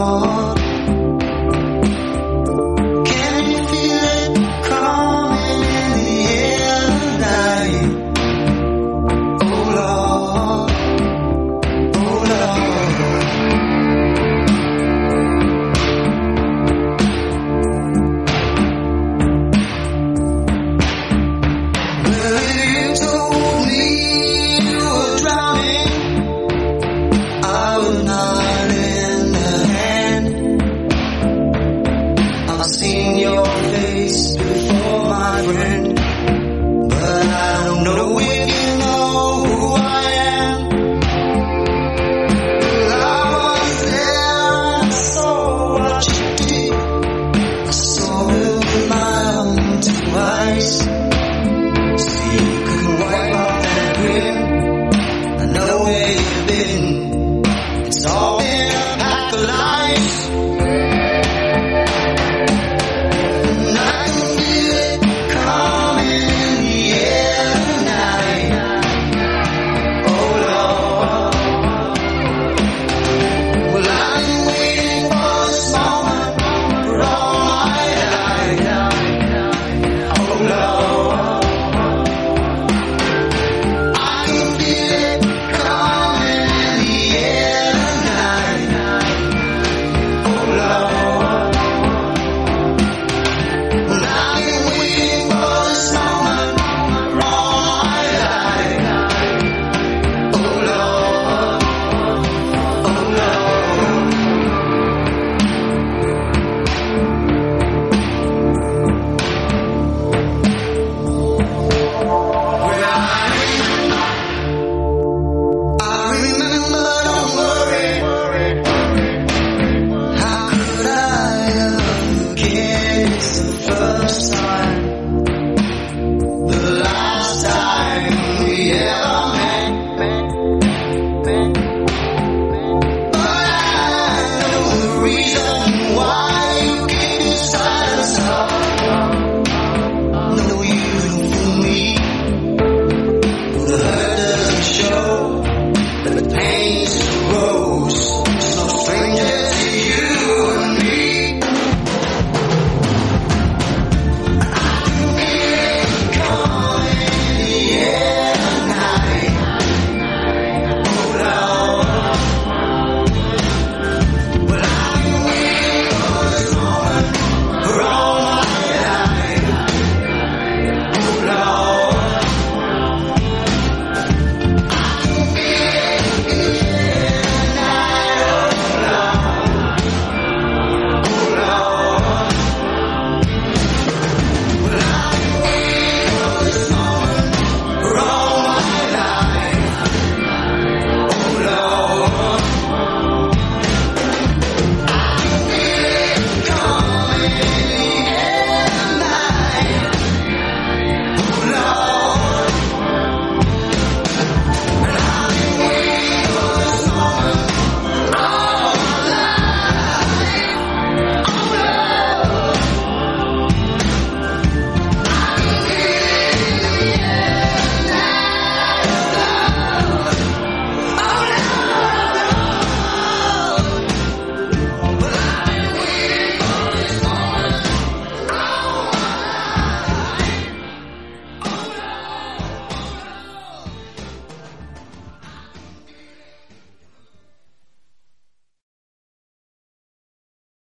heart.